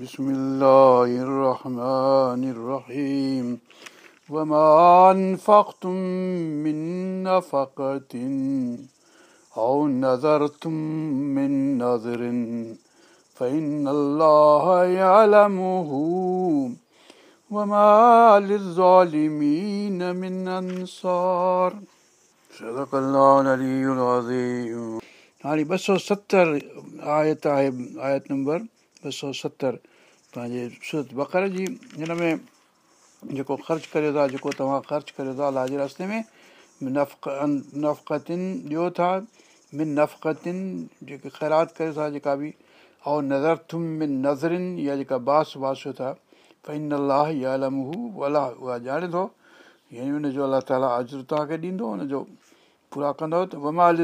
بسم الله الرحمن الرحيم وما أنفقتم من نفقة أو نذرتم من نذر فإن الله يعلمه وما للظالمين من أنصار صدق الله العلي العظيم يعني بس सौ آية آية آية आयत ॿ सौ सतरि तव्हांजे सूरत ॿकर जी हिन में जेको ख़र्चु करियो जेको तव्हां ख़र्चु करियो अलाह जे रास्ते में नफ़क़तनि ॾियो था मिन नफ़क़तनि जेके ख़ैरात कयो था जेका बि ऐं नज़र मिन नज़रनि या जेका बास बासिय था कई अलाह अलाह उहा ॼाणे थो यानी हुनजो अलाह ताला अज तव्हांखे ॾींदो उनजो पूरा कंदो त वमा अल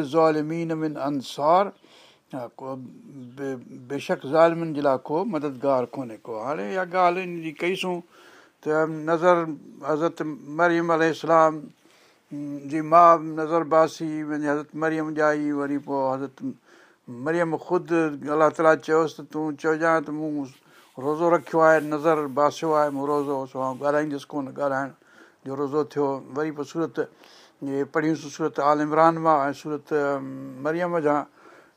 अंसार को बेशक ज़ालिमनि जे लाइ को मददगार कोन्हे को हाणे इहा ॻाल्हि हिन जी कईसूं त नज़र हज़रत मरियम अल जी माउ नज़र बासी हज़रत मरियम जा आई वरी पोइ हज़रत मरियम ख़ुदि अलाह ताला चयोसि त तूं चइजांइ त मूं रोज़ो रखियो आहे नज़र बासियो आहे मूं रोज़ो सो ॻाल्हाईंदुसि कोन ॻाल्हाइण जो रोज़ो थियो वरी पोइ सूरत इहे पढ़ियूंसि सूरत आलिमरान मां ऐं सूरत मरियम जा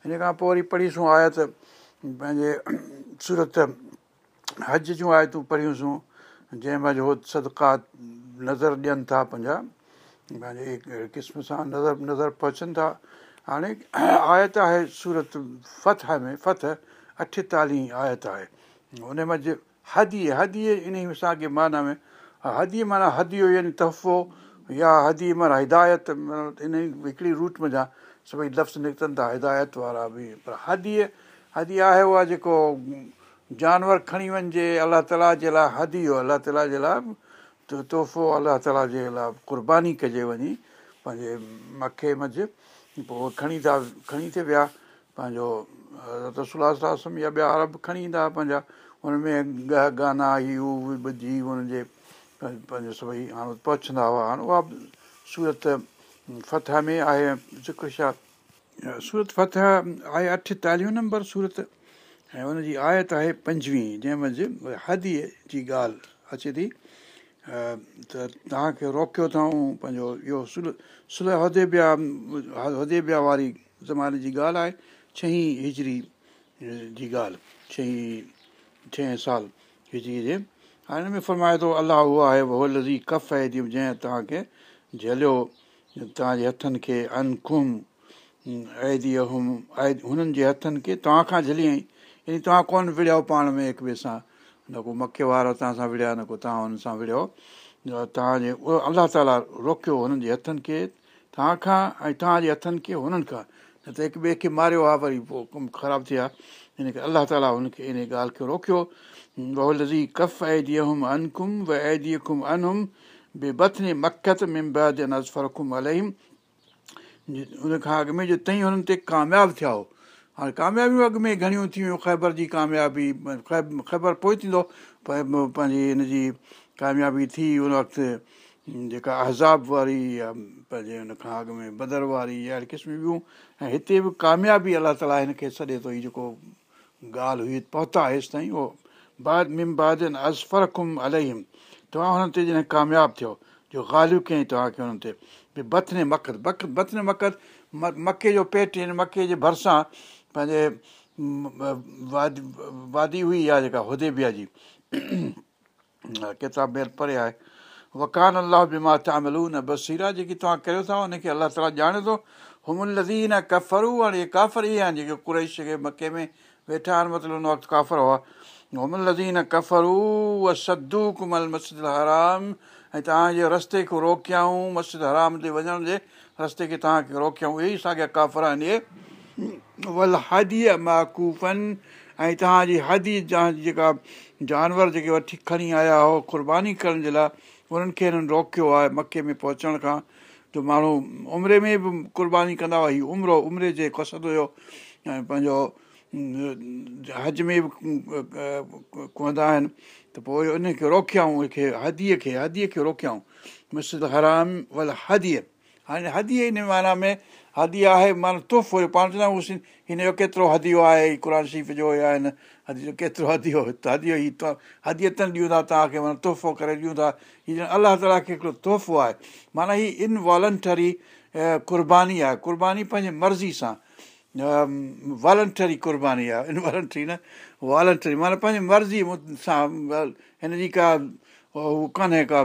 हिन खां पोइ वरी पढ़ियूंसू आयत पंहिंजे सूरत हज जूं आयतूं पढ़ियूंसूं जंहिं मज़ उहो सदका नज़र ॾियनि था पंहिंजा पंहिंजे क़िस्म सां नज़र नज़र पहुचनि था हाणे आयत आहे सूरत फ़तह में फ़तह अठेतालीह आयत आहे उनमें हदि हदीअ इन ई मिसा माना में हदीअ माना हदि यानी तहफ़ो या हदीअ माना हिदायत माना इन हिकिड़ी रूट मज़ा सभई लफ़्ज़ निकितनि था हिदायत वारा बि पर हदी हदी आहे उहा जेको जानवर खणी वञिजे अलाह ताला जे लाइ हदी हो अलाह ताला जे लाइ तोहफ़ो अलाह ताला जे लाइ कुर्बानी कजे वञी पंहिंजे मखे मंझि पोइ खणी था खणी थिए पिया पंहिंजो या ॿिया अरब खणी ईंदा हुआ पंहिंजा हुनमें ग गाना ई उहा ॿुधी हुनजे पंहिंजो सभई हाणे पहुचंदा हुआ हाणे उहा सूरत फतह में आहे ज़िक्र छा सूरत फ़तह आहे अठेतालीह नंबर सूरत ऐं हुन आयत आहे पंजवीह जंहिं मंझि हदीअ जी ॻाल्हि अचे थी त तव्हांखे रोकियो अथऊं पंहिंजो इहो सुल सुलभ हदे ॿिया हदे ॿिया वारी ज़माने जी ॻाल्हि आहे छहीं हिजरी जी ॻाल्हि छहीं छहें साल हिजरी जे हाणे हिन में फ़रमाए थो अलाह उहो आहे वहो लज़ी कफ़ आहे जीअं जंहिं तव्हांखे झलियो तव्हांजे हथनि खे अनकुम ऐदीअम ऐद हुननि जे हथनि खे तव्हां तव्हांखां झलियाईं यानी तव्हां कोन विड़ियो पाण में हिक ॿिए सां न को मखे वारा तव्हां सां विड़िया न को तव्हां हुन सां विड़ियो तव्हांजे उहो अलाह ताला रोकियो हुननि जे हथनि खे तव्हां खां ऐं तव्हांजे हथनि खे हुननि खां न त हिक ॿिए खे मारियो आहे वरी पोइ कमु ख़राबु थिया हिन करे अलाह ताला हुनखे इन ॻाल्हि खे रोकियो कफ़ ऐदीअम अनकुम व ऐदीअ अनुम बेबदने मख्यत मिमदियन अज़फरखुम उन खां अॻु में जो तई हुननि ते कामयाबु थिया हो हाणे कामयाबियूं अॻु में घणियूं थी वियूं ख़ैर जी कामयाबी ख़ैबर पोइ थींदो पंहिंजी हिन जी कामयाबी थी उन वक़्तु जेका अहज़ाब वारी या पंहिंजे हुन खां अॻु में बदर वारी या अहिड़े क़िस्म जूं ऐं हिते बि कामयाबी अलाह ताला हिन खे सॾे थो हीअ जेको ॻाल्हि हुई पहुता हेसि ताईं उहो बाद मिम मिमन अज़फ़रकुम अलहिम तव्हां हुननि ते जॾहिं कामयाबु थियो जो ॻाल्हियूं कयईं तव्हांखे हुननि ते भई बदने मक़द बतने मक़द म मके जो पेट हिन मके जे भरिसां पंहिंजे वादी वादी हुई आहे जेका हुदेबिया जी केतिरा भेर परे आहे वकान अलाह बि मां बसीरा जेकी तव्हां कयो था हुनखे अलाह ताला ॼाणे थो हुज़ी न कफरू हाणे इहे काफ़र इहे आहिनि जेके कुरेश शय मके में वेठा आहिनि मतिलबु हुन वक़्तु काफ़र हुआ ऐं तव्हांजे रस्ते खे रोकियाऊं मस्जिद हराम ते वञण जे रस्ते खे तव्हांखे रोकियाऊं इहे ई काफ़र आहिनि इहे वल हदीअ महाकूफ़न ऐं तव्हांजी हादी जा जानवर जेके वठी खणी आया हुआ क़ुर्बानी करण जे लाइ उन्हनि खे हिननि रोकियो आहे मके में पहुचण खां त माण्हू उमिरि में बि क़ुर्बानी कंदा हुआ हीअ उमिरो उमिरि जे कसद हुयो ऐं पंहिंजो हज में बि कंदा आहिनि त पोइ उनखे रोकियाऊं उनखे हदीअ खे हदीअ खे रोकियाऊं मिस हराम वल हदीअ हाणे हदीअ हिन माना में हदी आहे माना तुफ़ तोहफ़ो पाण चवंदा आहियूं हिन जो केतिरो हदि आहे क़ुर शरीफ़ जो या हिन हदी जो केतिरो हदि हदि हदीअ तन ॾियूं था तव्हांखे माना तुहिफ़ो करे ॾियूं था हीअ ॼण खे हिकिड़ो तुहिफ़ो आहे माना हीअ इनवॉलंटरी क़ुर्बानी आहे क़ुर्बानी पंहिंजे मर्ज़ी सां वॉलंटरी क़ुर्बानी आहे इनवॉलेंटरी न वॉलंटरी माना पंहिंजी मर्ज़ी सां हिन जी का हू कान्हे का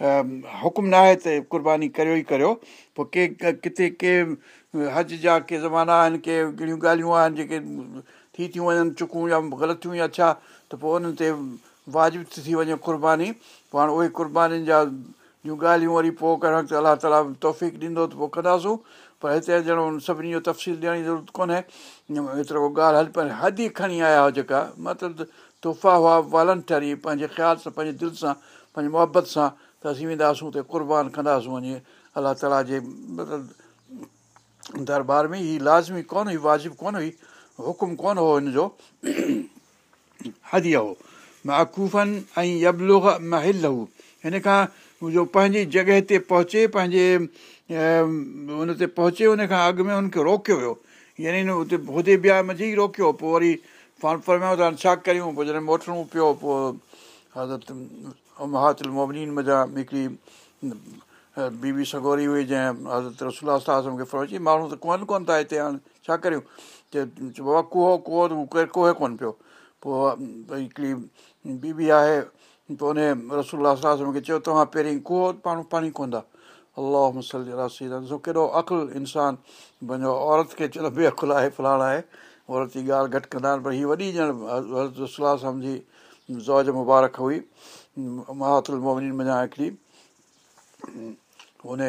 हुकुम न आहे त क़ुर्बानी करियो ई करियो पोइ के किथे के हज जा के ज़माना आहिनि के कहिड़ियूं ॻाल्हियूं आहिनि जेके थी थियूं वञनि चुकूं या ग़लति थियूं या छा त पोइ उन्हनि ते वाजिबु थी वञे क़ुर्बानी पोइ हाणे उहे क़ुर्बानी जा जूं ॻाल्हियूं वरी पोइ करणु त अलाह ताला तौफ़ीक़ ॾींदो त पोइ कंदासूं पर हिते ॼणो सभिनी जो तफ़सील ॾियण जी ज़रूरत कोन्हे एतिरो ॻाल्हि हल पर हद ई खणी आया हुआ जेका मतिलबु तोहफ़ा हुआ वॉलंटरी पंहिंजे ख़्याल सां पंहिंजे दिलि सां पंहिंजे मुहबत सां त असीं वेंदा हुआसीं उते क़ुर्बान कंदासूं वञी अलाह ताला जे मतिलबु दरबार में हीअ लाज़मी कोन हुई वाजिबु कोन हुई हुकुम कोन हो हिनजो हदी महकूफ़न ऐं महिल हुओ हिन खां जो पंहिंजी जॻह ते पहुचे पंहिंजे हुन ते पहुचे हुन खां अॻु में हुनखे रोकियो वियो यानी न हुते होॾे ब्याह में जी रोकियो पोइ वरी पाण फरमया त छा करियूं पोइ जॾहिं मोटणो पियो पोइ हज़रत महातल मोबिनीन मज़ा हिकिड़ी बीबी सगोरी हुई जंहिं हज़रत मूंखे रसुलासी माण्हू त कोन कोन था हिते हाणे छा करियूं त बाबा कुओ कुओ त कोहो कोहे कोन पियो पोइ हिकिड़ी बीबी आहे पोइ उन रसुलास मूंखे चयो तव्हां पहिरीं कुओ पाण पाणी कोन था अलाह मुसल ॾिसो कहिड़ो अकुलु इंसानु पंहिंजो औरत खे चलो बि अखुलु आहे फलाण आहे औरत जी ॻाल्हि घटि कंदा आहिनि पर हीअ वॾी ॼण सलाह सम्झी ज़ौज मुबारक हुई महातुल मोमिनी मञा हिकिड़ी उन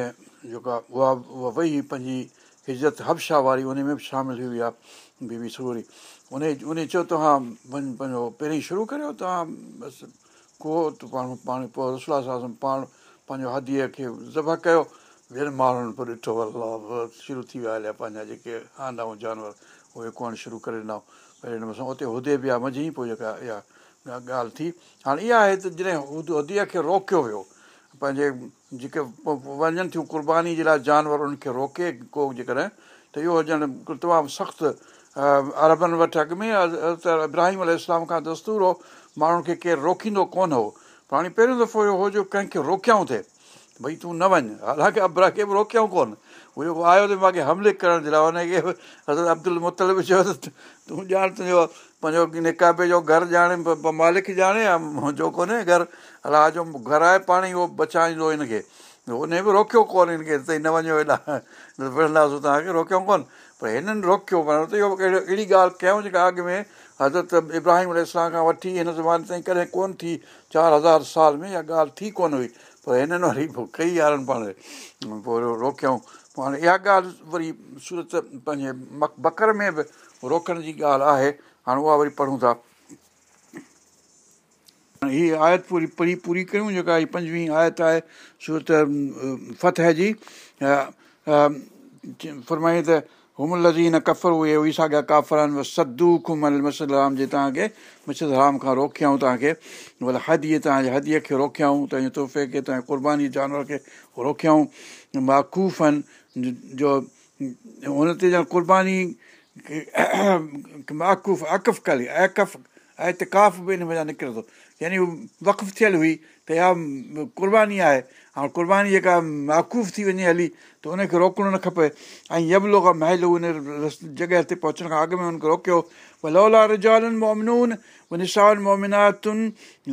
जेका उहा उहा वई हुई पंहिंजी हिजत हबशा वारी उन में बि शामिलु थी वई आहे बीबी सूरी उन उन चयो तव्हां पंहिंजो पहिरीं शुरू करियो तव्हां बसि को त पाण पाण पोइ सां पाण पंहिंजो हदीअ खे ज़बह कयो ॿियनि माण्हुनि पोइ ॾिठो अलाह शुरू थी विया हलिया पंहिंजा जेके आंदा ऐं जानवर उहे कोन शुरू करे ॾिना पर हिन मथां उते उदे बि आहे मंझि ई पोइ जेका इहा ॻाल्हि थी हाणे इहा आहे त जॾहिं हदीअ खे रोकियो वियो पंहिंजे जेके वञनि थियूं क़ुर्बानी जे लाइ जानवर उनखे रोके को जेकॾहिं त इहो हुजनि तमामु सख़्तु अरबनि वटि अॻु में इब्राहिम अल खां दस्तूर हो माण्हुनि खे केरु रोकींदो कोन हो पाणी पहिरियों दफ़ो इहो जो कंहिंखे रोकियाऊं थिए भई तूं न वञु हालांकी अब्रा खे बि रोकियऊं कोन उहो जेको आयो त मूंखे हमले करण जे लाइ हुनखे बि हज़र अब्दुल बि चयो तूं ॼाण तुंहिंजो पंहिंजो निकाबे जो घरु ॼाणे मालिक ॼाणे मुंहिंजो कोन्हे घरु अला जो घर आहे पाणी उहो बचाईंदो हिनखे खे हुन बि रोकियो कोन हिनखे हिते न वञो हेॾा विढ़ंदासीं तव्हांखे रोकियऊं कोन पर हिननि रोकियो पाण इहो अहिड़ी ॻाल्हि कयूं जेका अॻु में हज़रत इब्राहिम अल खां वठी हिन ज़माने ताईं कॾहिं कोन्ह थी चारि हज़ार साल में इहा ॻाल्हि थी कोन हुई पर हिननि वारी कई यारनि पाण पोइ रोकियऊं पोइ हाणे इहा ॻाल्हि वरी सूरत पंहिंजे मक बकर में बि रोकण जी ॻाल्हि आहे हाणे उहा वरी पढ़ूं था हीअ आयत पूरी परी पूरी कयूं जेका हीअ पंजवीह आयत आहे सूरत फ़तह जी घुमल लज़ीन कफ़र उहे उहे साॻिया काफ़र आहिनि उहो सद्दूकुमन मुशीलाम जे तव्हांखे मसीलाम खां रोखियाऊं तव्हांखे भले हदी तव्हांजे हदीअ खे रोखियाऊं तव्हांजे तोहफ़े खे तव्हांजे क़ुर्बानी जानवर खे रोखियाऊं महाकूफ़ आहिनि जो हुन ते ॼणु क़ुर्बानी माकूफ़ अकफ़ कली अकफ़ अहितकाफ़ बि हिन मा निकिरे थो यानी वखफ़ थियलु हुई त इहा क़ुर्बानी आहे हाणे क़ुर्बानी जेका माक़ुफ़ थी वञे हली त हुन खे रोकणो न खपे ऐं यबलो खां महलो उन जॻह ते पहुचण खां अॻु में हुनखे रोकियो पर लोला रुजालुनि मोमिनूनाउनि मोमिनातुनि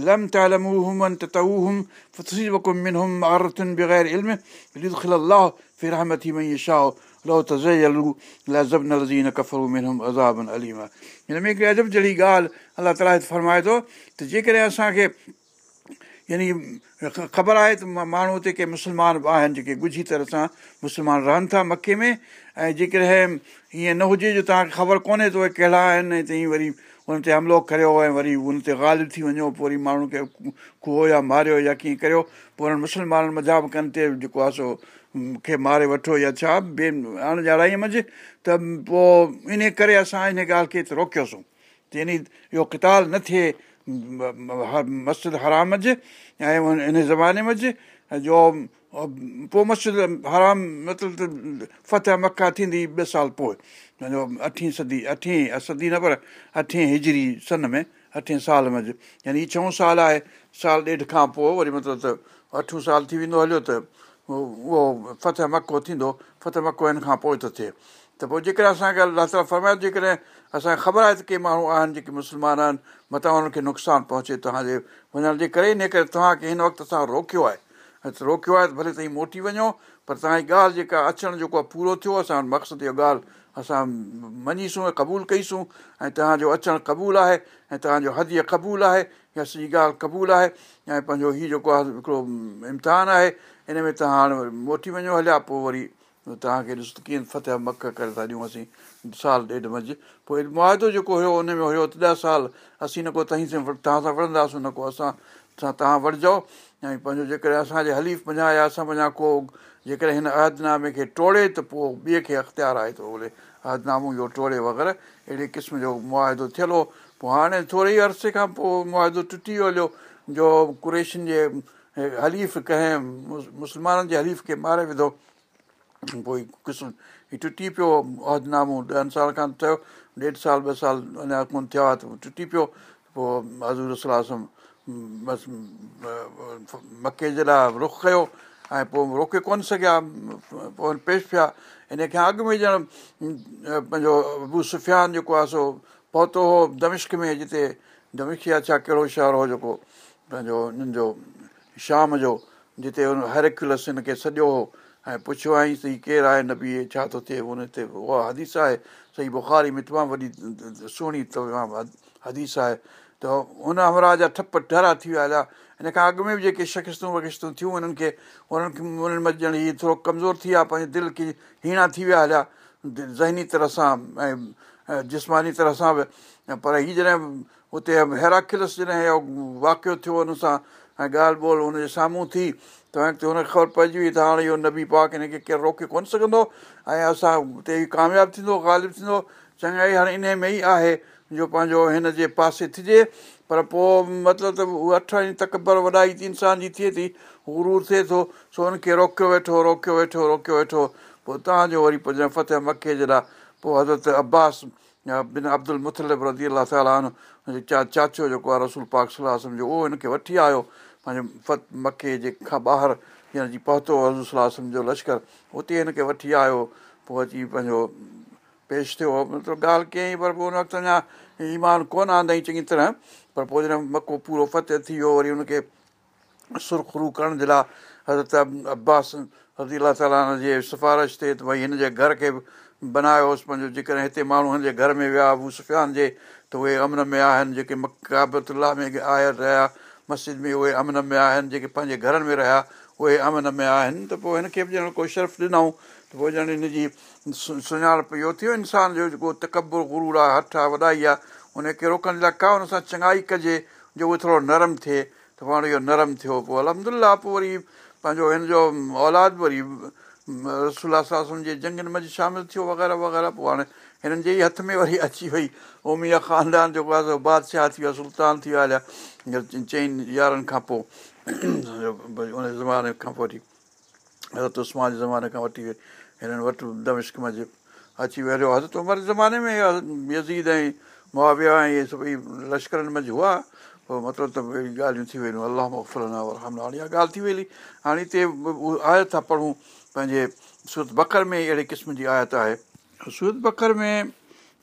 लम तालमन तमीरतुनि बग़ैर इल्म खुलला फिर हाम थी मई साओ लो त ज़ूज़ीन हिन में हिकिड़ी अजब जहिड़ी ॻाल्हि अलाह ताला फरमाए थो त जेकॾहिं असांखे यानी ख़बर आहे त माण्हू हुते के मुस्लमान बि आहिनि जेके ॻुझी तरह सां मुस्लमान रहनि था मके में ऐं जेकॾहिं ईअं न हुजे जो तव्हांखे ख़बर कोन्हे त उहे कहिड़ा आहिनि ऐं तईं वरी हुन ते हमिलो करियो ऐं वरी हुन ते ॻाल्हि थी वञो पोइ वरी माण्हू खे खुहो या मारियो या कीअं करियो पोइ हुननि मुस्लमाननि मज़ा बि कनि ते जेको आहे सो खे मारे वठो या छा ॿिए मंझि त पोइ इन करे असां इन ॻाल्हि खे रोकियोसीं त इन इहो किताल न थिए मस्जिद हराम जि ऐं इन ज़माने मि ऐं जो पोइ मस्जिद हराम मतिलबु त फतह मका थींदी ॿ साल पोइ पंहिंजो अठ सदी अठ सदी न पर अठे हिजरी सन में अठे साल मि यानी छओं साल आहे साल ॾेढ खां पोइ वरी मतिलबु त अठ साल थी वेंदो हलियो त उहो फतह मको थींदो फतह मको हिन खां पोइ थो थिए त पोइ जेकॾहिं असांखे अलाह ताला फरमायो जेकॾहिं असांखे ख़बर आहे त के माण्हू आहिनि जेके मुस्लमान आहिनि मथां हुननि खे नुक़सानु पहुचे तव्हांजे वञण जे करे इन करे तव्हांखे हिन वक़्तु असां रोकियो आहे रोकियो आहे त भले तव्हां मोटी वञो पर तव्हांजी ॻाल्हि जेका अचणु जेको आहे पूरो थियो असां मक़सदु इहो ॻाल्हि असां मञीसूं ऐं क़बूलु कईसूं ऐं तव्हांजो अचणु क़बूलु आहे ऐं तव्हांजो हदीअ क़बूलु आहे या सॼी ॻाल्हि क़बूलु आहे ऐं पंहिंजो हीउ जेको आहे हिकिड़ो इम्तिहान आहे हिन में तव्हां हाणे वरी मोटी वञो हलिया पोइ वरी तव्हांखे ॾिस कीअं फतह मक करे था ॾियूं असीं साल ॾेढ मंझि पोइ मुआदो जेको हुयो उन में हुयो त ॾह साल असीं न को तव्हीं सां तव्हां सां वणंदासीं न को असां सां तव्हां वणिजो ऐं पंहिंजो जेकॾहिं असांजे हलीफ़ मञा या असां मञा को जेकॾहिं हिन अहदनामे खे टोड़े त पोइ ॿिए खे अख़्तियारु आहे थो ओले अदनामो इहो टोड़े वग़ैरह अहिड़े क़िस्म जो मुआदो थियल हो पोइ हाणे थोरे ई अर्से खां पोइ मुआइदो टुटी वियो हलियो जो कुरेशिन जे हलीफ़ कंहिं मुस्लमाननि जे हलीफ़ खे मारे विधो पोइ क़िस्म हीउ टुटी पियो अदनामो ॾहनि साल खां थियो ॾेढ साल ॿ साल अञा कुन थिया त टुटी पियो पोइ हज़ूरा बसि मके जे लाइ रुख कयो ऐं पोइ रोके कोन सघिया पोइ पेश पिया हिन खां अॻु में ॼण पंहिंजो अबू सुफ़ियान जेको आहे सो पहुतो हो दमिश्क में जिते दमिश्क या छा कहिड़ो शहर हो जेको पंहिंजो हुननि जो शाम जो जिते हुन हर खुलस हिन खे सॼो हो ऐं पुछियो आई त हीउ केरु आहे न बि इहे छा थो थिए हुन ते उहा हदीस आहे सही बुख़ारी मिठिमान वॾी सुहिणी तमामु हदीस आहे त हुन हमराह जा ठप ठहिरा थी विया हुया हिन खां अॻु में बि जेके शख़ितूं वखिशतूं थियूं हुननि खे उन्हनि उन्हनि में ॼण हीअ थोरो कमज़ोर थी विया पंहिंजे दिलि खे हीणा थी विया हलिया ज़हनी तरह सां ऐं जिस्मानी तरह सां बि पर हीअ जॾहिं हुते हैराखिलस जॾहिं इहो वाक़ियो थियो हुन सां ऐं ॻाल्हि ॿोल हुनजे साम्हूं थी त हाणे हुनखे ख़बर पइजी वई त हाणे इहो नबी पाक हिनखे केरु रोके कोन सघंदो ऐं असां हुते कामयाबु थींदो ग़ालिबु थींदो चङाई हाणे इन में ई आहे जो पंहिंजो हिन जे पासे थिजे पर पोइ मतिलबु त उहा अठ तकबर वॾाई थी इंसान जी थिए थी हू रूर थिए थो सो हुनखे रोकियो वेठो रोकियो वेठो रोकियो वेठो पोइ तव्हांजो वरी पंहिंजे फ़तेह मखे जे लाइ पोइ हज़रत अब्बास बिन अब्दुल मुतलब रज़ी अलाह ताला चा चाचो जेको आहे रसूल पाक सलाह जो उहो हिनखे वठी आयो पंहिंजे फत मखे जे खां ॿाहिरि हिनजी पहुतो रसूल सलाह जो लश्कर उते हिनखे वठी आयो पोइ अची पंहिंजो पेश थियो मतिलबु ॻाल्हि कयईं पर पोइ हुन वक़्तु अञा ईमान कोन आंदई चङी तरह पर पोइ जॾहिं मको पूरो फतह थी वियो वरी हुनखे सुर करण जे लाइ हज़रत अब्बास हज़ी हज़ीला ताल जे सिफ़ारिश ते त भई हिन जे घर खे बनायोसि पंहिंजो जेकॾहिं हिते माण्हू हिन जे घर में विया सुफ़ियान जे त उहे अमन में आहिनि जेके मकबतल्ला में आयल रहिया मस्जिद में उहे अमन में आहिनि जेके पंहिंजे घरनि में रहिया उहे अमन में आहिनि त पोइ हिनखे बि ॼण को शर्फ़ ॾिनऊं त पोइ ॼण हिन जी सुञाणप इहो थियो इंसान जो जेको तकबुरु गुरुड़ आहे हथु आहे वॾाई आहे उनखे रोकण लाइ का उन सां चङाई कजे जो उहो थोरो नरम थिए त पाण इहो नरम थियो पोइ अलहमदिल्ला पोइ वरी पंहिंजो हिन जो औलाद वरी बि जे जंगनि जंग शामिलु थियो वग़ैरह वग़ैरह पोइ हाणे हिननि जे ई हथ में वरी अची वई ओमिया ख़ानदान जेको आहे बादशाह थी विया सुल्तान थी विया चइनि यारनि खां पोइ भई उन ज़माने खां पोइ वरी हज़रत उस्मान जे ज़माने खां वठी हिननि वटि दमिश्क इश्कम जे अची वेहियो हर त उमर ज़माने में यज़ीद ऐं मुआविया ऐं इहे सभई लश्करनि में हुआ पोइ मतिलबु त भई ॻाल्हियूं थी अलाह वियूं हाणे इहा ॻाल्हि थी वई हाणे हिते आयत था पढ़ूं पंहिंजे सूरत बकर में अहिड़े क़िस्म जी आयत आहे सूरत बकर में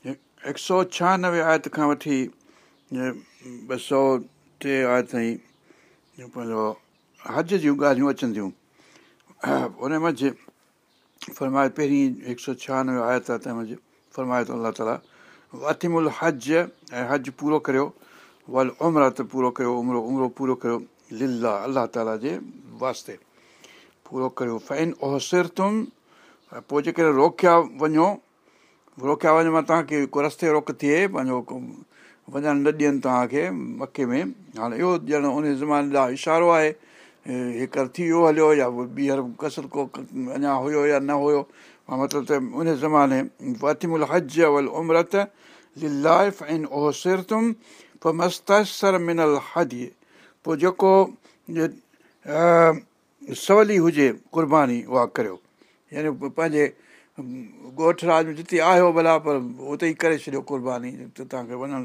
हिकु सौ छहानवे आयत खां वठी ॿ सौ टे आयत ताईं पंहिंजो हज जूं ॻाल्हियूं अचनि थियूं उन मंझि फरमाए पहिरीं हिकु सौ छहानवे आयत आहे तंहिं मंझि फरमायो अथऊं अल्ला ताला हथ हज ऐं हज पूरो करियो वल उमिरि त पूरो कयो उमिरो उमिरो पूरो कयो लीला अलाह ताला जे वास्ते पूरो करियो फ़ैन ओसिरमि तुम पोइ जेकॾहिं रोकिया वञो रोकिया वञो मां तव्हांखे को रस्ते रोक थिए पंहिंजो वञणु न ॾियनि तव्हांखे मके में हाणे इहो ॼण उन ज़माने ॾांहुं इशारो आहे हेकर थी वियो हलियो या ॿीहर कसर को अञा हुयो या न हुयो मतिलबु त उन ज़माने उमिरि हज लाइफ इन ओ सिर तुम पोइ मिनल पोइ जेको सवली हुजे क़ुर्बानी उहा करियो यानी पंहिंजे ॻोठ राज में जिते आयो भला पर उते ई करे छॾियो कुर्बानी तव्हांखे वञणु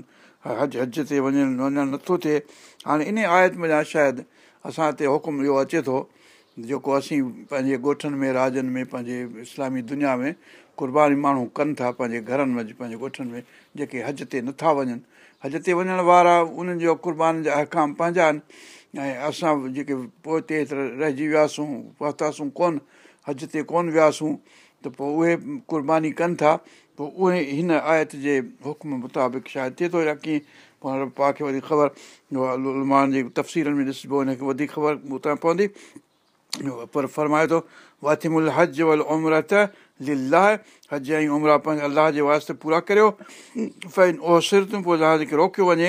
हज हज ते वञणु वञणु नथो थिए हाणे इन आयत में शायदि असां हिते हुकुम इहो अचे थो जेको असीं पंहिंजे ॻोठनि में राजनि में पंहिंजे इस्लामी दुनिया में क़ुर्बानी माण्हू कनि था पंहिंजे घरनि में पंहिंजे ॻोठनि में जेके हज ते नथा वञनि हज ते वञण वारा उन्हनि जो क़ुर्बानी जा अहकाम पंहिंजा आहिनि ऐं असां जेके पोइ हिते रहिजी वियासीं पहुतासीं कोन हज ते कोन वियासीं त पोइ उहे क़ुर्बानी कनि था पोइ उहे हिन आयत जे हुकुम मुताबिक़ शायदि थिए थो या कीअं पोइ हाणे पा खे ख़बर जी तफ़सीलनि में ॾिसिबो हिनखे वधीक ख़बर उतां पवंदी पर फ़रमाए थो वाथि मुल हज वल उमिर त लीला हज ऐं उमिरा पंहिंजे अलाह जे वास्ते पूरा करियो फ़ैन ओ सिर तूं पोइ खे रोकियो वञे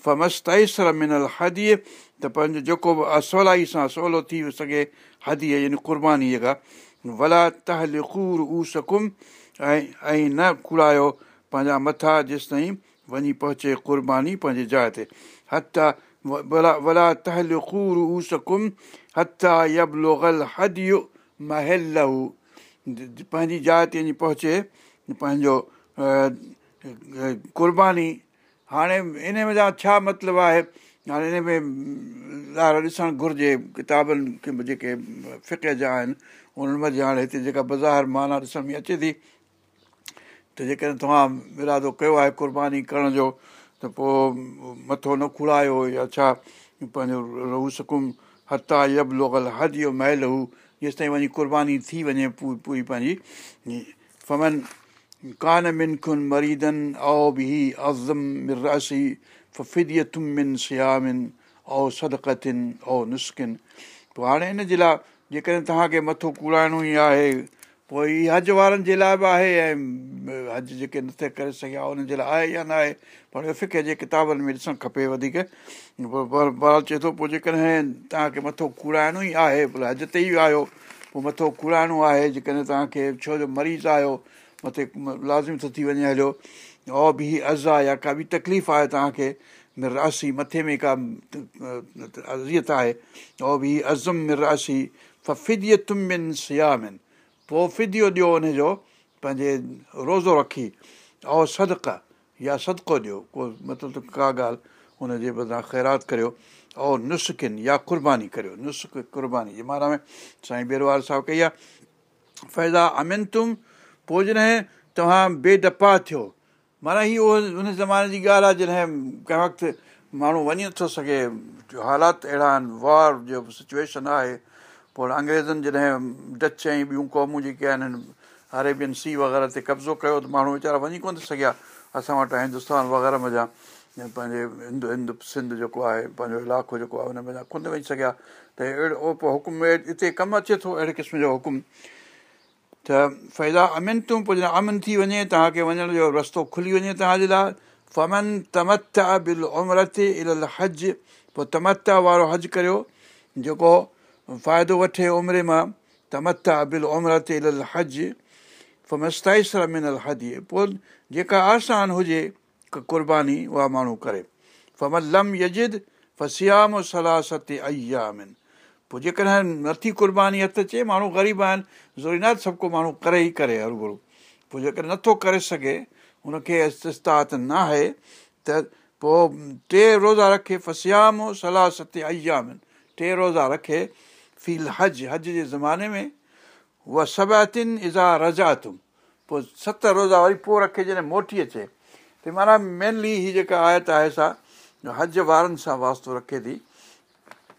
फ़ मस्तर मिनल हदीअ त पंहिंजो जेको बि सवलाई सां सवलो थी सघे हदीअ यानी क़ुर्बानी खां वला तहलललल खूर उ ऐं न घुरायो पंहिंजा मथां जेसि ताईं वञी पहुचे क़ुर्बानी पंहिंजे जाइ ते हथा वला हथा यबलोगल तहलूर उमबलो पंहिंजी जाइ ते वञी पहुचे पंहिंजो क़ुर्बानी हाणे इन में जा छा मतिलबु आहे हाणे इन में ॾाढो ॾिसणु घुरिजे किताबनि खे जेके फ़िक्र जा आहिनि उन्हनि मज़े हाणे हिते जेका बाज़ारि माना ॾिसण में अचे थी त जेकॾहिं तव्हां इरादो कयो आहे क़ुर्बानी करण जो त पोइ मथो न खुड़ायो या छा पंहिंजो रहू सुकुम हता यब लोगल हद इहो महिल हू जेसि ताईं वञी क़ुर्बानी थी वञे पूरी पूरी पंहिंजी फमन कान मिनखुन मरीदन ओ बि अज़म मिरासी फफिदियतुमिन सियामिन स्यामिन औ सदकतियुनि ओ नुस्किन पोइ हाणे हिन जे लाइ जेकॾहिं तव्हांखे मथो कूड़ाइणो ई आहे पोइ ई हज वारनि जे लाइ बि आहे ऐं हज जेके नथे करे सघिया उन्हनि जे लाइ आहे या न आहे पर वफ़िके जे किताबनि में ॾिसणु खपे वधीक ॿारु चए थो पोइ जेकॾहिं तव्हांखे मथो कूड़ाइणो ई आहे भले हज ते ई आहियो पोइ मथो कूड़ाइणो आहे जेकॾहिं तव्हांखे छो जो मरीज़ु आहियो मथे मुलाज़िम थो थी वञे हलियो और बि अज़ु आहे या का बि तकलीफ़ आहे तव्हांखे मिरासी मथे में का अज़ियत आहे ऐं बि अज़ुम मिरआासी फिदीअुमिन सियामिन पोइ फिदियो ॾियो उनजो पंहिंजे रोज़ो रखी ऐं सदिका या सदिको ॾियो को मतिलबु का ॻाल्हि हुनजे बदिरां ख़ैरात करियो ऐं नुस्ख़िन या क़ुर्बानी करियो नुस्ख़ क़ुर्बानी जी महारा साईं बेरवार साहिबु कई आहे फ़ैदा अमिन तुम पोइ जॾहिं तव्हां बेडपा थियो माना हीअ उहो हुन ज़माने जी ॻाल्हि आहे जॾहिं कंहिं वक़्तु माण्हू वञी नथो सघे हालात अहिड़ा आहिनि वॉर जो सिचुएशन आहे पोइ अंग्रेज़नि जॾहिं डच ऐं ॿियूं क़ौमूं जेके आहिनि अरेबियन सी वग़ैरह ते कब्ज़ो कयो त माण्हू वीचारा वञी कोन था सघिया असां वटि हिंदुस्तान वग़ैरह मज़ा पंहिंजे हिंदु हिंदु सिंध जेको आहे पंहिंजो इलाइक़ो जेको आहे हुन मा कोन वञी सघिया त अहिड़ो पोइ हुकुम हिते कमु अचे थो अहिड़े क़िस्म जो हुकुमु त फ़ाइदा अमिन तूं पोइ अमिन थी वञे तव्हांखे वञण जो रस्तो खुली वञे तव्हांजे लाइ फमन तमत अबिल उमिरि त इल हज पोइ तमत वारो हज करियो जेको फ़ाइदो वठे उमिरि मां तमत अबिल उमिर त इल हज फमस्ताइसर मिनल हज पोइ जेका आसानु हुजे क़ुर्बानी उहा माण्हू करे लम पोइ जेकॾहिं नथी क़ुर्बानी हथु अचे माण्हू ग़रीब आहिनि ज़रूरी न आहे सभु को माण्हू करे ई करे हरुभरू पोइ जेकॾहिं नथो करे सघे हुनखे इस्तात न आहे त पोइ टे रोज़ा रखे फसियाम सलाह सते अयाम टे रोज़ा रखे फील हज हज जे ज़माने में उहा सबातिन इज़ा रज़ातुम पोइ सत रोज़ा वरी पोइ रखे जॾहिं मोटी अचे त माना मेनली हीअ जेका आयत आहे सा हज वारनि सां वास्तो रखे थी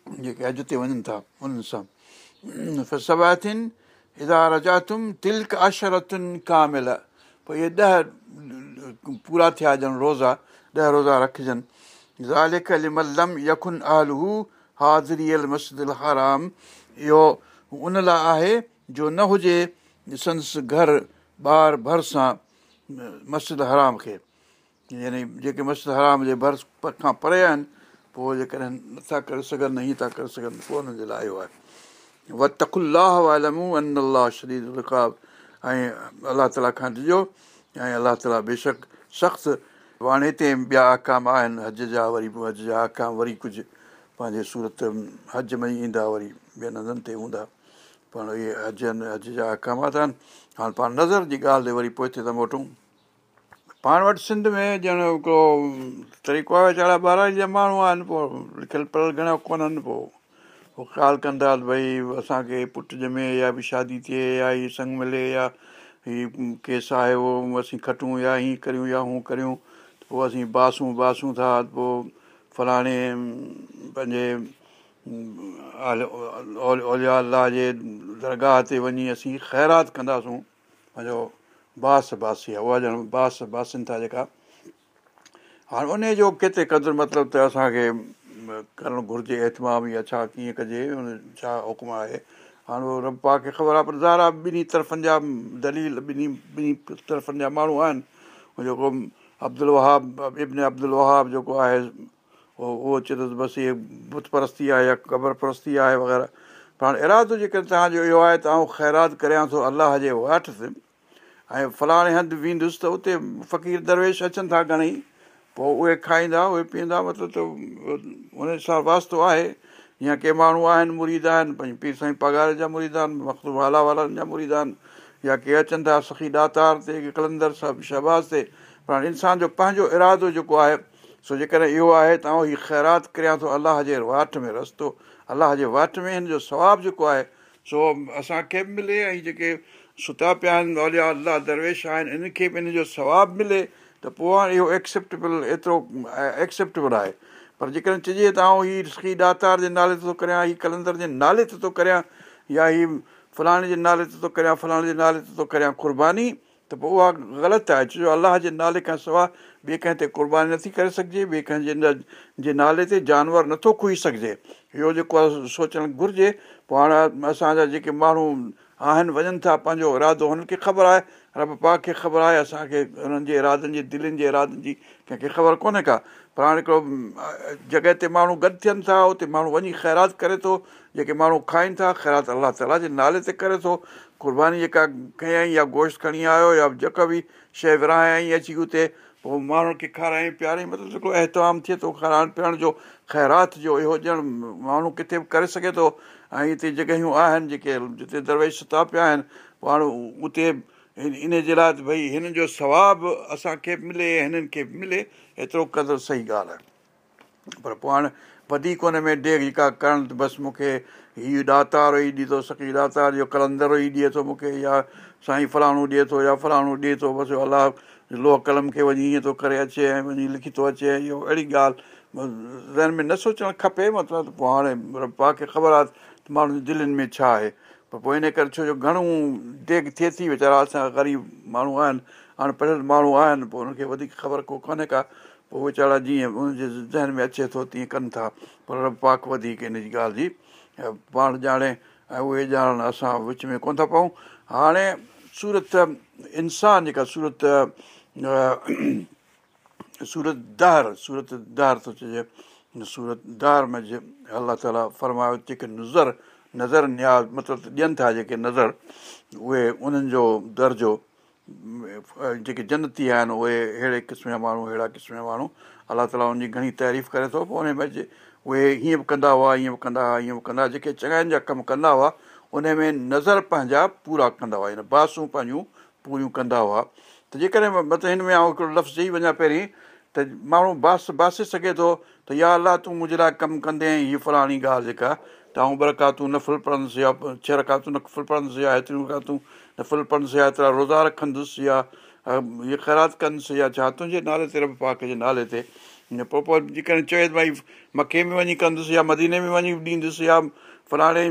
जेके अॼु ते वञनि था उन्हनि सां सवाइथीन रजातुम तिलक आशरतुनि कामिल पोइ इहे ॾह पूरा थिया ॼण रोज़ा ॾह रोज़ा रखिजनि यखुन रखजनि हाज़िरी अल मस्जिद अल हराम इहो उन लाइ आहे जो न हुजे संस घर ॿार भर सां मस्जिद हराम खे यानी जेके मस्जिद हराम जे भर खां परे आहिनि पोइ जेकॾहिं नथा करे सघनि हीअं था करे सघनि पोइ हुननि जे लाइ आयो आहे वत तखुला अन अला शरीदी रखा ऐं अलाह ताला खां ॾिजो ऐं अलाह ताला बेशक सख़्तु पाणे ते ॿिया हकाम आहिनि हज जा वरी हज जा हकाम वरी कुझु पंहिंजे सूरत हज में ई ईंदा वरी ॿियनि हंधनि ते हूंदा पाण इहे हज आहिनि हज जा हकामा था आहिनि हाणे पाण नज़र जी ॻाल्हि ते वरी पोइ हिते त मोटूं पाण वटि सिंध में ॼण हिकिड़ो तरीक़ो आहे वीचारा ॿार जा माण्हू आहिनि पोइ लिखियल पढ़ियल घणा कोन्हनि पोइ उहो ख़्यालु कंदा था भई असांखे पुटु ॼमे या बि शादी थिए या हीअ संग मिले या हीअ केस आहे उहो असीं खटूं या हीअं करियूं या हू करियूं पोइ असीं बासूं बासूं था पोइ फलाणे पंहिंजे औलिया अलाह जे दरगाह ते वञी असीं ख़ैरात कंदासूं पंहिंजो बास बासी आहे उहा ॼण बास बासिन था जेका हाणे उन जो केतिरे क़दुरु मतिलबु त असांखे करणु घुरिजे एतमामु या छा कीअं कजे उन छा हुकुम आहे हाणे उहो रब्पा खे ख़बर आहे पर ज़ारा ॿिन्ही तरफ़नि जा दलील ॿिन्ही ॿिन्ही तरफ़नि जा माण्हू आहिनि जेको अब्दुल वहाब इब्न अब्दुल वहाब जेको आहे उहो उहो चए चवंदुसि बसि इहे बुत परस्ती आहे या क़बर परस्ती आहे वग़ैरह पर हाणे इरादो जेकॾहिं तव्हांजो इहो आहे त आउं ख़ैरात करियां थो अलाह जे वाटि ऐं फलाणे हंधि वेंदुसि त उते फ़क़ीर दरवेश अचनि था घणेई पोइ उहे खाईंदा उहे पीअंदा मतिलबु त उन सां वास्तो आहे या के माण्हू आहिनि मुरीद आहिनि पंहिंजे पीर साईं पघार जा मुरीद आहिनि मखदूब आला वालनि जा मुरीद आहिनि या के अचनि था सखी दातार ते कलंदर सभु शहबाज़ ते पर इंसान जो पंहिंजो इरादो जेको आहे सो जेकॾहिं इहो आहे त आउं हीअ ख़ैरात करियां थो अलाह जे वाठ में रस्तो अलाह जे वाठ में हिन जो सवाबु जेको आहे सो असांखे बि मिले ऐं जेके सुता पिया आहिनि औलिया अलाह दरवेश आहिनि इनखे बि इन जो सवाबु मिले त पोइ हाणे इहो एक्सेप्टेबल एतिरो एक्सेप्टेबल आहे पर जेकॾहिं चइजे त आउं हीअ हीउ ॾातार जे नाले ते थो करियां हीअ कलंदर जे नाले ते थो करियां या हीउ फलाणे जे नाले ते थो करियां फलाणे जे नाले ते थो करियां क़ुर्बानी त पोइ उहा ग़लति आहे छो जो अलाह जे नाले खां सवाइ ॿिए कंहिं ते क़ुर्बानी नथी करे सघिजे ॿिए कंहिंजे जे नाले ते जानवर नथो खुई सघिजे इहो जेको आहे सोचणु घुरिजे पोइ हाणे असांजा जेके माण्हू आहिनि वञनि था पंहिंजो इरादो हुननि खे ख़बर आहे रब पाक खे ख़बर आहे असांखे हुननि जे इरादनि जे दिलनि जे इरादनि जी कंहिंखे ख़बर कोन्हे का पर हाणे हिकिड़ो जॻहि ते माण्हू गॾु थियनि था उते माण्हू वञी ख़ैरात करे थो जेके माण्हू खाइनि था ख़ैरात अलाह ताला जे नाले ते करे थो क़ुर्बानी जेका कयईं या गोश्त खणी आयो या जेका बि शइ विरिहायां ई अची उते पोइ माण्हुनि खे खारायूं पियारे मतिलबु जेको अहतमाम थिए थो खाराइण पीअण जो ख़ैरात जो इहो ॼण माण्हू किथे बि करे सघे थो ऐं हिते जॻहियूं आहिनि जेके जिते दरवेश सता पिया आहिनि माण्हू उते इन जे लाइ भई हिन जो सवाबु असांखे बि मिले हिननि खे बि मिले एतिरो क़दुरु सही ॻाल्हि आहे पर पोइ हाणे वधीक हुन में ॾे जेका करणु त बसि मूंखे हीअ दातारो ई ॾिए थो सघी दातार जो कलंदर ई ॾिए थो मूंखे या साईं फलाणो ॾिए थो या फलाणो ॾिए थो बसि अलाह लोह कलम खे वञी ईअं थो करे अचे ऐं वञी लिखी थो अचे इहो अहिड़ी ॻाल्हि ज़हन में न सोचणु खपे मतिलबु पोइ हाणे रब खे ख़बर आहे त माण्हुनि जी दिलिनि में छा आहे पर पोइ इन करे छो जो घणो डेग थिए थी वीचारा असां ग़रीब माण्हू आहिनि हाणे पढ़ियल माण्हू आहिनि पोइ हुनखे वधीक ख़बर को कोन्हे का पोइ वीचारा जीअं हुनजे ज़हन में अचे थो तीअं कनि था पर पाक वधीक इन जी ॻाल्हि जी पाण ॼाणे ऐं उहे ॼाण असां विच में कोन था पऊं हाणे सूरत इंसानु जेका सूरत सूरत दार सूरत दार थो धार सूरत दार में जे अलाह ताला फरमायो जेके नज़र नज़र न्याज़ मतिलबु ॾियनि था जेके नज़र उहे उन्हनि जो दर्जो जेके जनती आहिनि उहे अहिड़े क़िस्म जा माण्हू अहिड़ा क़िस्म जा माण्हू अलाह ताला उन जी घणी तारीफ़ करे थो पोइ उन में जे उहे हीअं बि कंदा हुआ हीअं बि कंदा हुआ हीअं बि कंदा हुआ जेके चङाइनि जा कमु कंदा हुआ उन में नज़र पंहिंजा पूरा कंदा हुआ यानी बासूं पंहिंजूं पूरियूं कंदा हुआ त जेकॾहिं मतिलबु हिन में आउं हिकिड़ो लफ़्ज़ चई वञा पहिरीं त माण्हू बास बासे सघे थो त या अलाह तूं मुंहिंजे लाइ कमु कंदे आई हीअ फलाणी ॻाल्हि जेका त आऊं ॿ रकातूं न फुल पड़ंदुसि या छह रकातूं न फुल पड़ंदुसि या हेतिरियूं रकातूं न पढ़ंदुसि या हेतिरा रोज़ा रखंदुसि या इहे ख़ैरात कंदुसि या छा तुंहिंजे नाले ते रब पाक जे नाले ते पोइ पोइ जेकॾहिं चए थो भई मके में वञी कंदुसि या मदीने में वञी ॾींदुसि या फलाणे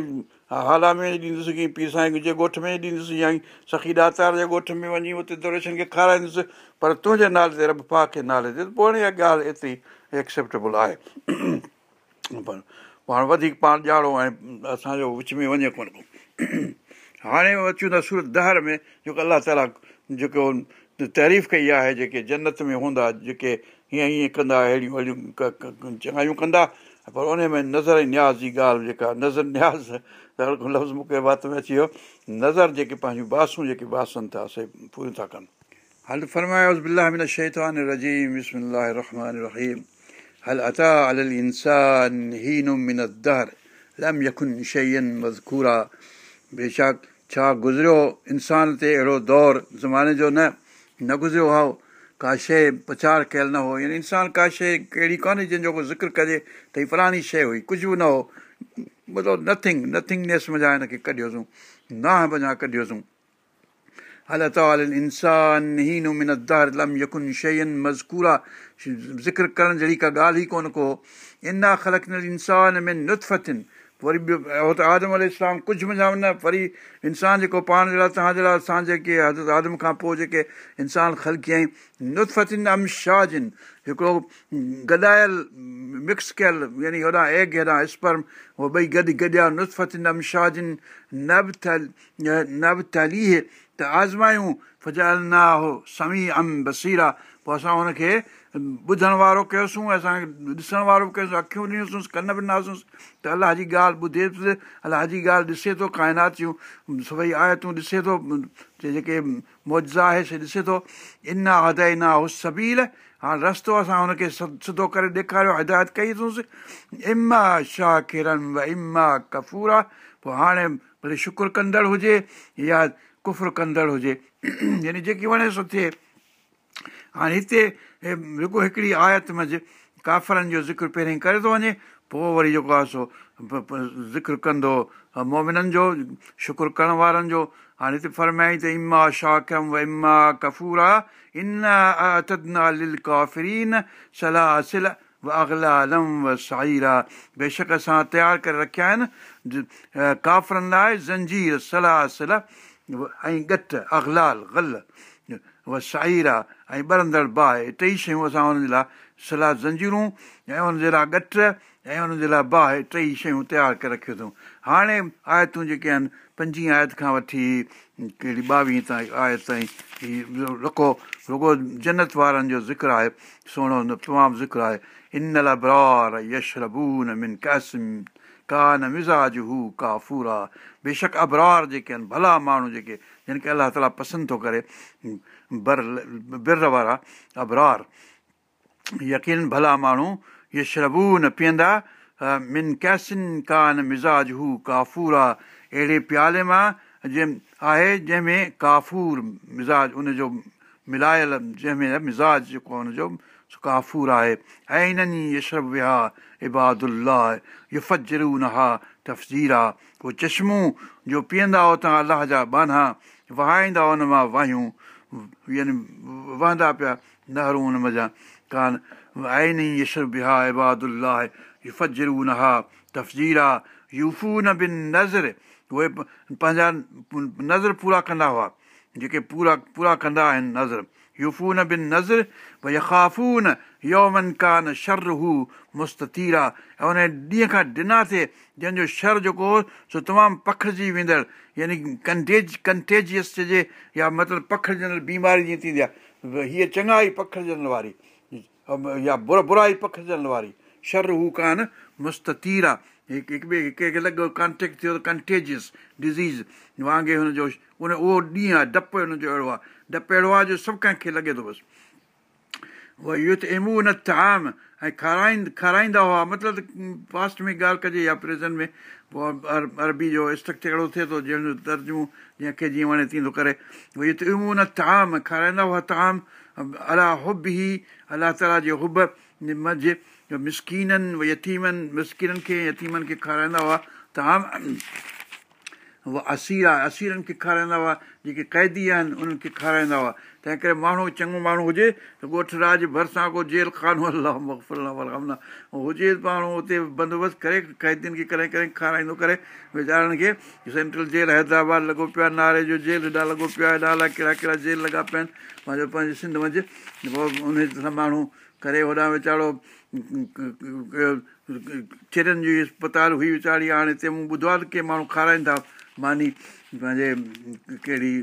हा हाला में ॾींदुसि की पीउ साईं जे ॻोठ में ॾींदुसि या सखी दातार जे ॻोठ में वञी उते दुरेशन खे खाराईंदुसि पर तुंहिंजे नाले ते रब रबपाक जे नाले ते पोइ इहा ॻाल्हि एतिरी एक्सेप्टेबल आहे पर पाण वधीक पाण ॼाणो ऐं असांजो विच में वञे कोन को हाणे अचूं था सूरत दहर में जेको अलाह ताला जेको तारीफ़ कई आहे जेके जन्नत में हूंदा जेके हीअं हीअं कंदा अहिड़ियूं अहिड़ियूं चङायूं कंदा पर उन में नज़र न्याज़ जी ॻाल्हि जेका नज़र न्याज़ मूंखे बात में अची वियो नज़र जेके पंहिंजूं बासूं जेके बासनि था सही पूरियूं था कनि हल फरमायो मज़कूरा बेशाक छा गुज़रियो इंसान ते अहिड़ो दौरु ज़माने जो न गुज़रियो आहे का शइ प्रचार कयल न हो यानी इंसानु का शइ अहिड़ी कोन्हे जंहिंजो को ज़िक्र कजे त हीअ फलाणी शइ हुई कुझु बि न हो मतिलबु नथिंग नथिंग नेस मञा हिनखे खे कढियोसूं नाह मञा कढियोसूं अल ताल इंसान हीन लम यकुन शयन मज़कूरा ज़िक्र करण जहिड़ी का ॻाल्हि ई कोन को इना ख़लक इंसान में नुता थिनि वरी ॿियो हो त आदम अल इस्लाम कुझु मुंहिंजा न वरी इंसानु जेको पाण जहिड़ा तव्हां जहिड़ा असां जेके हज़रत आदम खां पोइ जेके इंसानु ख़ल्की आई नुस्फ़ति अमशा जिन हिकिड़ो गॾायल मिक्स कयल यानी होॾां एग हेॾां स्पर्म उहो ॿई गॾु गॾिया नुस्फ़ति अमशा जिन नब थल नब थली त आज़मायूं फज हो समी अम बसीरा पोइ असां हुनखे ॿुधण वारो कयोसीं ऐं असांखे ॾिसण वारो बि कयोसीं अखियूं ॾिनियूंसीं कन बि ॾिनासीं त अलाह जी ॻाल्हि ॿुधे अलाह जी ॻाल्हि ॾिसे थो काइनात जूं सभई आया तूं ॾिसे थो जेके मौजा आहे से ॾिसे थो इन हदय ना हो सबील हाणे रस्तो असां हुनखे सिधो करे ॾेखारियो हिदायत कई अथसि इम आ शाह खेरम इम कफूर आहे पोइ हाणे भले शुकुरु कंदड़ हुजे या कुफ़र कंदड़ हुजे यानी जेकी वणे सो थिए हाणे हिते रुगो हिकिड़ी आयत मंझि काफ़रनि जो ज़िकिर पहिरीं करे थो वञे पोइ वरी जेको आहे सो ज़िकिर कंदो मोमिननि जो शुक्रु करण वारनि जो हाणे हिते फर्माई त इमा शाखम वा कफूरा इन काफ़रीन व साहिरा बेशक असां तयारु करे रखिया आहिनि काफ़रनि लाइ ज़ंजीर सलाह असल ऐं ॻटि अगलाल गल व साइरा ऐं ॿरंदड़ु बाहि टई शयूं असां हुनजे लाइ सलाद ज़ंजीरूं ऐं उनजे लाइ ॻट ऐं उनजे लाइ बाहि टई शयूं तयारु करे रखियूं अथऊं हाणे आयतूं जेके आहिनि पंजवीह आयत खां वठी कहिड़ी ॿावीह ताईं आयताईं ही रुखो रुॻो जन्नत वारनि जो ज़िक्र आहे सोनो तमामु ज़िक्र आहे इन लाइ कान मिज़ाज हू काफ़ूर आहे बेशक अबरार जेके आहिनि भला माण्हू जेके जिन खे अलाह ताला पसंदि थो करे बर बिर वारा अबरार यकीन भला माण्हू इहे शरबू न पीअंदा मिन कैसिन कान मिज़ाज हू काफ़ूर आहे अहिड़े प्याले मां जंहिं आहे जंहिंमें काफ़ूर मिज़ाज उनजो मिलायल जंहिंमें मिज़ाज जेको आहे हुनजो काफ़ूर आहे आहे नी यशरब विहा इबादु युफ़रू जरून हा आहे उहो चश्मो जो पीअंदा हुआ उतां अलाह जा बाना वहाईंदा हुन मां वाहियूं यानी वहंदा पिया नहरूं हुन मज़ा कान आहे नी यश विहा इबादु युफ़रू जरून हा तफ़ज़ीर आहे यूफ़ू न बिन नज़र उहे पंहिंजा नज़र पूरा कंदा हुआ जेके पूरा पूरा कंदा आहिनि नज़र यूफ़ून बिन नज़र भई याफ़ून योौमन कान शर हू मुस्त ऐं हुन ॾींहं खां ॾिना थिए जंहिंजो शर जेको हो सो तमामु पखिड़िजी वेंदड़ यानी कंटेज कंटेजियस चइजे या मतिलबु पखिड़जल बीमारी जीअं थींदी आहे हीअ चङा ई पखड़जल वारी या बुरा बुराई पखिड़जल वारी शर हू कान मुस्त हिकु हिकु ॿिए हिक खे लॻो कॉन्टेक्ट थियो त कंटेजियस डिज़ीज़ वांगुरु हुनजो उन उहो ॾींहुं आहे डपु हुनजो अहिड़ो आहे डपु अहिड़ो आहे जो सभु कंहिंखे लॻे थो बसि उहा इहो त एमू न थाम ऐं खाराई खाराईंदा हुआ मतिलबु त पास्ट में ॻाल्हि कजे या प्रेज़ेंट में पोइ अर अरबी जो स्ट्रक्चर अहिड़ो थिए थो जंहिंजो तर्ज़ूं जंहिंखे जीअं वणे थी थो करे उहो इहो त एमू न थाम खाराईंदा हुआ थाम अलाह हुब ई अलाह ताला जे हुब मंझि जो मिसकिननि यतीमनि मिसकीननि खे यतीमनि खे खाराईंदा हुआ त आम उहा असीर आहे असीरनि खे खाराईंदा हुआ जेके क़ैदी आहिनि उन्हनि खे खाराईंदा हुआ तंहिं करे माण्हू चङो माण्हू हुजे त ॻोठ राज भरिसां को जेल खानो अलाहना हुजे त माण्हू हुते बंदोबस्तु करे क़ैदियुनि खे करे खाराईंदो करे वीचारनि खे सेंट्रल जेल हैदराबाद लॻो पियो आहे नारे जो जेल हेॾा लॻो पियो आहे हेॾा अलाए कहिड़ा कहिड़ा जेल लॻा पिया आहिनि पंहिंजो पंहिंजे सिंध मंझि पोइ उन सां माण्हू करे होॾां वीचारो छनि जी इस्पताल हुई वीचारी हाणे हिते मूं ॿुधो आहे त के माण्हू खाराईंदा मानी पंहिंजे कहिड़ी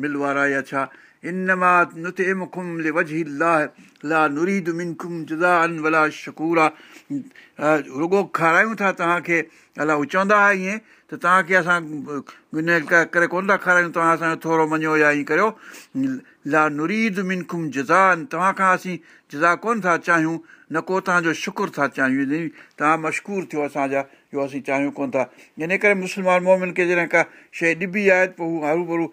मिल वारा या छा इन मां नथे मुखुम वज़ी लाहे ला नुरीदु मिनखुम जुदा शकूर आहे रुगो खारायूं था तव्हांखे अलाह उहो चवंदा हुआ ईअं त तव्हांखे असां करे कोन था खारायूं तव्हां असांजो थोरो मञियो या ईअं करियो ला नुरीद मिन खुम जुदा तव्हां खां असीं जिदा कोन था चाहियूं न को तव्हांजो शुकुरु था चाहियूं तव्हां मशहूरु थियो असांजा जो असीं चाहियूं कोन था इन करे मुस्लमान मोहम्मन खे जॾहिं का शइ ॾिबी आहे त हू हरू भरू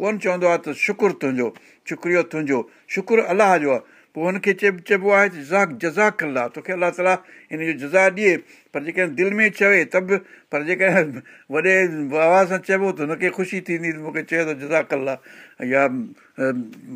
कोन चवंदो आहे त शुकुरु तुंहिंजो शुक्रियो तुंहिंजो शुकुरु अलाह जो आहे पोइ हुनखे चइबो आहे त जज़ाक जज़ाक आहे तोखे अलाह ताला हिन जो जज़ा ॾिए पर जेकॾहिं दिलि में चवे त बि पर जेकॾहिं वॾे आवाज़ सां चइबो त हुनखे ख़ुशी थींदी मूंखे चए थो जुदा कल्ह आहे या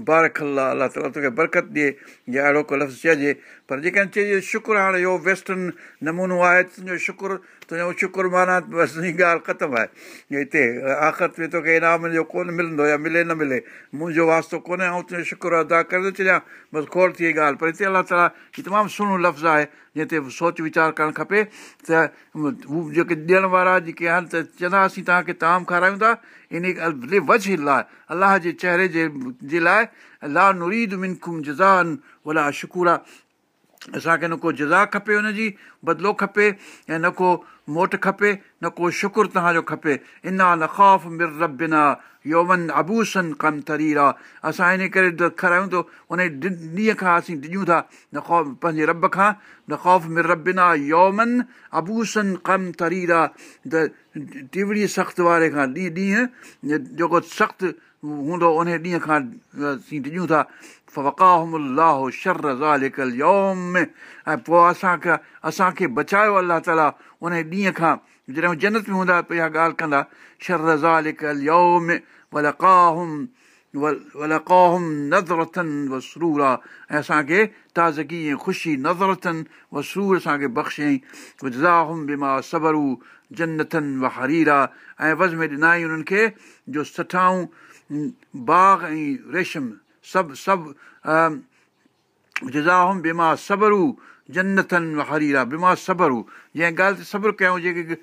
बार खल आहे अलाह ताला तोखे बरक़तु ॾिए या अहिड़ो को लफ़्ज़ु चइजे पर जेकॾहिं चइजे शुकुरु हाणे इहो वेस्टन नमूनो आहे तुंहिंजो शुकुरु तुंहिंजो शुकुरु माना बसि हीअ ॻाल्हि ख़तमु आहे हिते आख़िर में तोखे इनाम जो कोन्ह मिलंदो या मिले न मिले मुंहिंजो वास्तो कोन्हे ऐं तुंहिंजो शुक्रु अदा करे थो छॾियां बसि खोड़ थी ॻाल्हि पर हिते अलाह ताला हीउ तमामु सुहिणो लफ़्ज़ु आहे सोच वीचारु करणु खपे त हू जेके ॾियण वारा जेके आहिनि त चवंदा असीं तव्हांखे ताम खारायूं था इन वश लाइ अलाह जे चहिरे जे जे लाइ ला अलाह नुरीदुखुम जज़ानि भला शुकुर आहे असांखे न को जज़ा खपे हुनजी बदिलो खपे ऐं न को मोट खपे न को शुकुरु तव्हांजो खपे इना न ख़ौफ़ मिर मिर्रबिना योौमन अबूसन कम तरीर आहे असां इन करे खारायूं त उन ॾींहं खां असीं ॾिजूं था न ख़ौफ़ पंहिंजे रब खां न ख़ौफ़ मिर रबिना योमन अबूसन कम तरीर आहे त टिवड़ी सख़्तु वारे खां ॾींहुं ॾींहुं जेको सख़्तु हूंदो उन ॾींहं खां असीं ॾिजूं था फ़का अल अलाह शर रा लेकल ऐं पोइ असांखे असांखे बचायो अलाह ताला उन ॾींहं खां जॾहिं जनत में हूंदा त इहा ॻाल्हि कंदा शर ज़ालिकल वलकाहम वलकाहम नज़र अथनि वसरूर आहे ऐं असांखे ताज़गी ऐं ख़ुशी नज़र अथनि वसरूर असांखे बख़्शियईं वज़ाहम बि सबरू जन्नथनि अथनि व ऐं वज़ में ॾिनाई उन्हनि खे जो सठाऊं बाग ऐं रेशम सभु सभु जुज़ा बीमा सबरू जन अथनि हरीरा बीमा सबरू जंहिं ॻाल्हि ते सबर कयूं जेके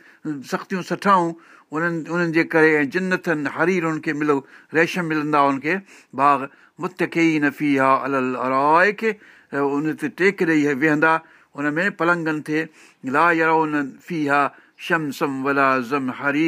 सख़्तियूं सठाऊं उन्हनि उन्हनि जे करे ऐं जन अथनि हरीर हुनखे मिलो रेशम मिलंदा हुनखे बाग मुत के ई न फी हा अलाए खे उन ते टेक ॾेई वेहंदा उन में पलंगनि ते ला यरा उन फ़ी हा शम सम वला ज़म हरी